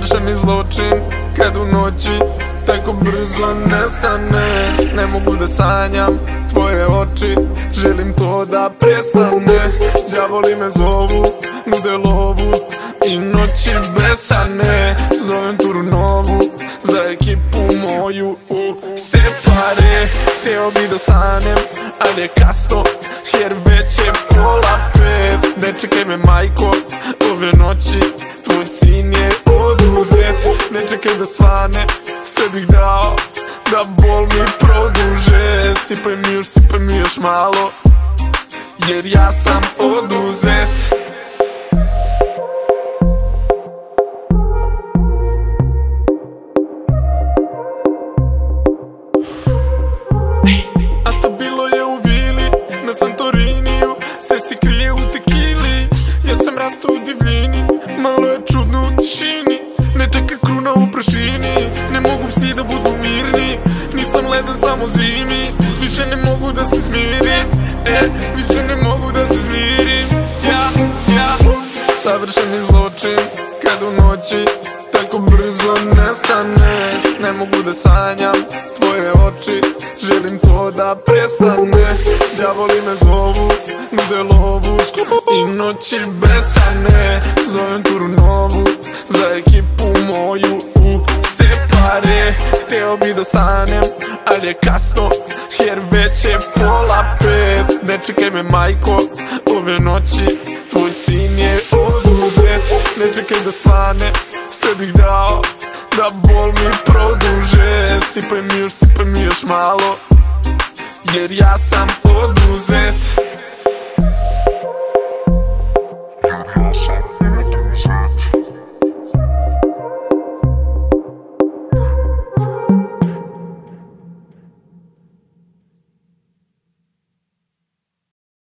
Savršeni zločin kad u noći tako brzo nestaneš Ne mogu da sanjam tvoje oči Želim to da prestane. Đavoli me zovu, nude lovu I noći besane. Zovem turu novu Za ekipu moju u separe. Htio bi da stanem, ali je kasno Jer već je pola pet. Ne čekaj me majko, ove noći Tvoj sin je Ne čekaj da svane, sve bih dao Da bol mi produže. Sipaj mi još, sipaj mi još malo Jer ja sam oduzet. A bilo je u vili na Santoriniju Sve se krije u tekili Ja sam rastao u divljini Malo je samo zimi. Više ne mogu da se smirim E, više ne mogu da se smirim. Ja, ja Savršeni zločin Kad u noći tako brzo nestaneš Ne mogu da sanjam tvoje oči Želim to da prestane. Đavoli me zovu, nude lovu I noći besane. Zovem turu novu Za ekipu moju pare Hteo bi da stanem, ali je kasno Jer već je pola pet. Ne čekaj me majko, ove noći Tvoj sin je oduzet. Ne čekaj da svane, sve bih dao Da bol mi produže. Sipaj mi još, sipaj mi još malo Jer ja sam oduzet. Jer ja sam oduzet